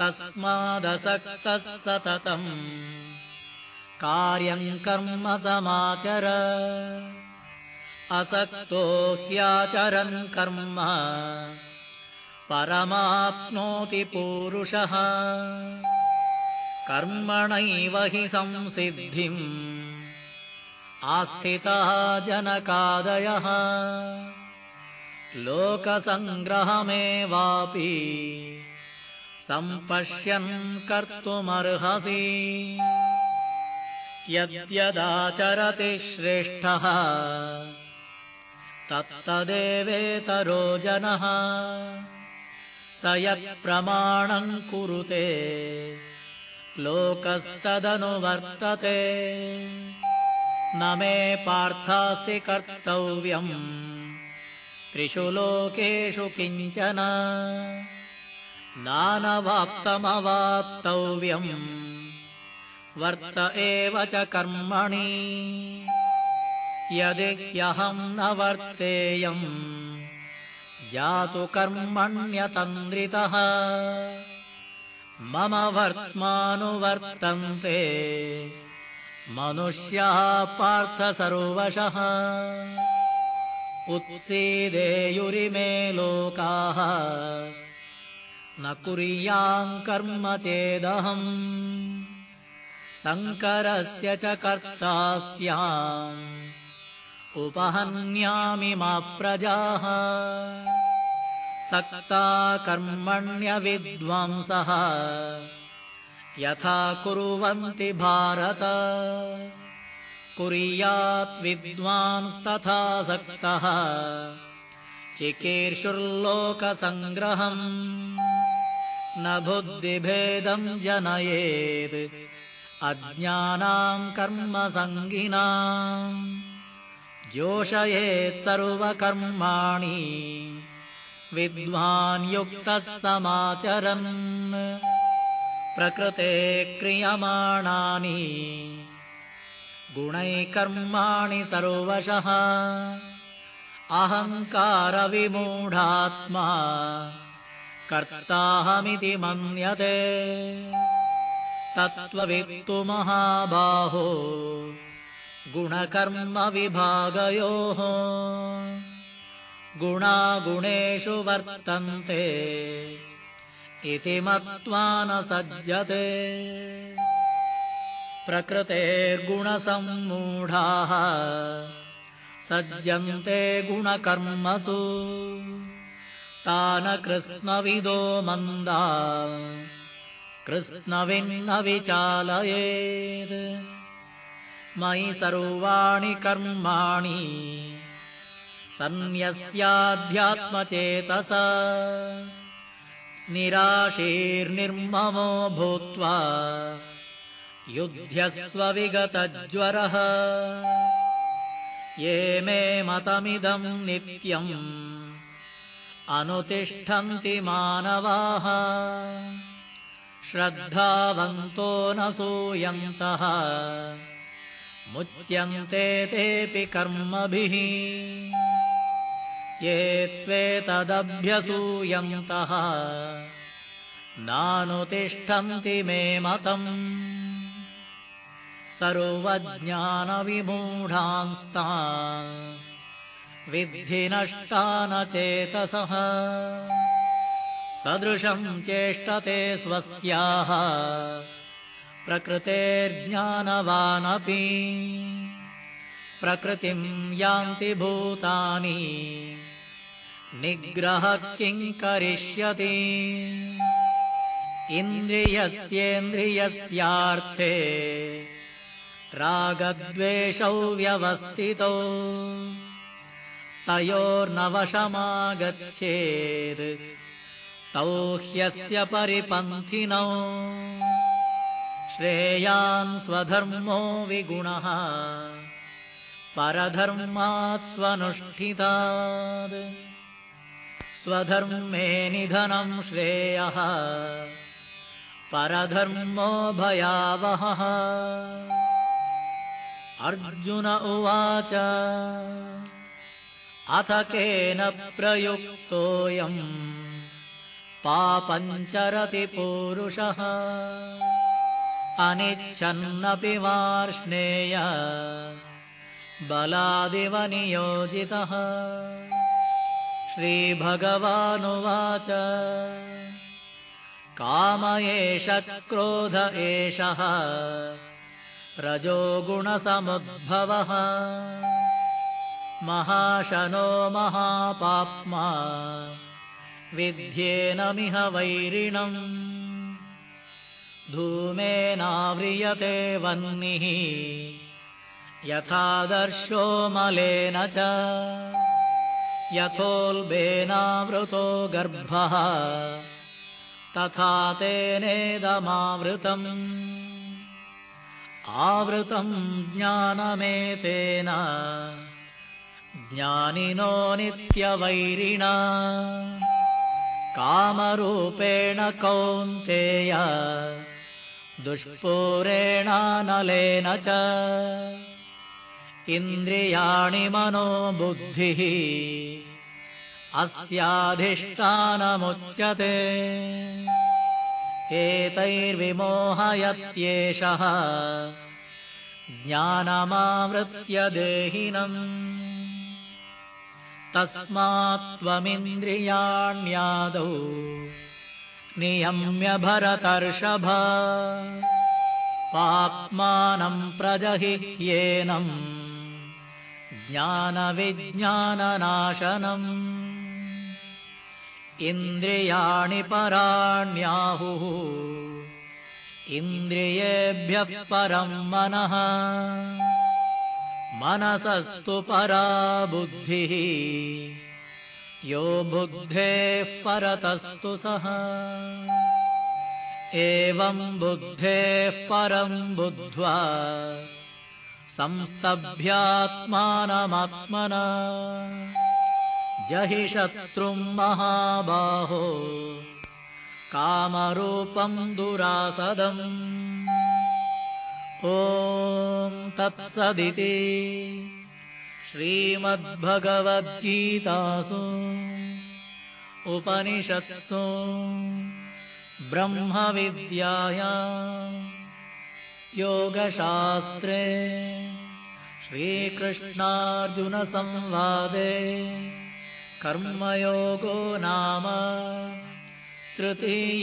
तस्मादसक्तः सततम् कार्यम् कर्म समाचर। असक्तो ह्याचरन् कर्म। परमाप्नोति पूरुषः। कर्मणैव हि संसिद्धिम्। आस्थितः जनकादयः। लोकसङ्ग्रहमेवापि सम्पश्यन् कर्तुमर्हसि। यद्यदाचरति श्रेष्ठः तत्तदेवेतरो जनः। स यत्प्रमाणम् कुरुते लोकस्तदनुवर्तते। न मे पार्थास्ति कर्तव्यम् त्रिषु लोकेषु किञ्चन नानवाप्तमवाप्तव्यम्। वर्त एव च कर्मणि। यदि ह्यहम् न वर्तेयम् जातु कर्मण्यतन्द्रितः। मम वर्त्मानुवर्तन्ते मनुष्याः पार्थ सर्वशः। उत्सीदेयुरिमे लोकाः न कुर्याम् कर्म चेदहम्। शङ्करस्य च कर्ता स्याम्। उपहन्यामि मा प्रजाः। सक्ता कर्मण्यविद्वांसः। यथा कुर्वन्ति भारत। कुर्यात् सक्तः। चिकीर्षुर्लोकसङ्ग्रहम् न बुद्धिभेदम् जनयेत्। अज्ञानाम् कर्मसङ्गिनाम् जोषयेत् सर्वकर्माणि। विद्वान् युक्तः समाचरन्। प्रकृते क्रियमाणानि। गुणैकर्माणि सर्वशः। अहङ्कारविमूढात्मा कर्ताहमिति मन्यते। तत्त्ववित्तु महाबाहो गुणकर्मविभागयोः गुणागुणेषु वर्तन्ते इति मत्वा न सज्जते। प्रकृतेर्गुणसम्मूढाः सज्जन्ते गुणकर्मसु तान कृत्स्नविदो मन्दा। कृत्स्नविन्न विचालयेत् मयि सर्वाणि कर्माणि। सन्न्यस्याध्यात्मचेतस। निराशीर्निर्ममो भूत्वा युध्यस्वविगतज्वरः ये मे मतमिदम् नित्यम् अनुतिष्ठन्ति मानवाः। श्रद्धावन्तो न सूयन्तः। मुच्यन्ते तेऽपि कर्मभिः। ये त्वेतदभ्यसूयन्तः नानुतिष्ठन्ति मे मतम्। सर्वज्ञानविमूढांस्ता विद्धि चेतसः। सदृशम् चेष्टते स्वस्याः। प्रकृतेर्ज्ञानवानपि। प्रकृतिम् यान्ति भूतानि। निग्रहः किम् करिष्यति? इन्द्रियस्येन्द्रियस्यार्थे रागद्वेषौ व्यवस्थितौ तयोर्नवशमागच्छेत्। तौ ह्यस्य परिपन्थिनौ। श्रेयान् स्वधर्मो विगुणः। परधर्मात् स्वनुष्ठितात्। स्वधर्मे निधनम् श्रेयः। परधर्मो भयावहः। अर्जुन उवाच अथ केन प्रयुक्तोऽयम् पापञ्चरति पूरुषः। अनिच्छन्नपि वार्ष्णेय बलादिव नियोजितः। श्रीभगवानुवाच। काम एष क्रोध एषः रजोगुणसमुद्भवः महाशनो महापाप्मा विध्येनमिह वैरिणम्। धूमेनाव्रियते वह्निः यथादर्शो मलेन च। यथोल्बेनावृतो गर्भः तथा तेनेदमावृतम्। आवृतम् ज्ञानमेतेन ज्ञानिनो नित्यवैरिणा। कामरूपेण कौन्तेय दुष्पूरेणानलेन च। इन्द्रियाणि मनो बुद्धिः अस्याधिष्ठानमुच्यते। एतैर्विमोहयत्येषः ज्ञानमावृत्य देहिनम् तस्मात्त्वमिन्द्रियाण्यादौ नियम्य भरतर्षभ। पाप्मानम् प्रजहिह्येनम् ज्ञानविज्ञाननाशनम्। इन्द्रियाणि पराण्याहुः। इन्द्रियेभ्यः परम् मनः मनसस्तु परा बुद्धिः यो बुद्धेः परतस्तु सः। एवम् बुद्धेः परम् बुद्ध्वा संस्तभ्यात्मानमात्मना। जहि शत्रुम् महाबाहो कामरूपम् दुरासदम् ॐ तत्सदिति श्रीमद्भगवद्गीतासु उपनिषत्सु ब्रह्मविद्याया योगशास्त्रे श्रीकृष्णार्जुनसंवादे कर्मयोगो नाम तृतीयोऽध्यायः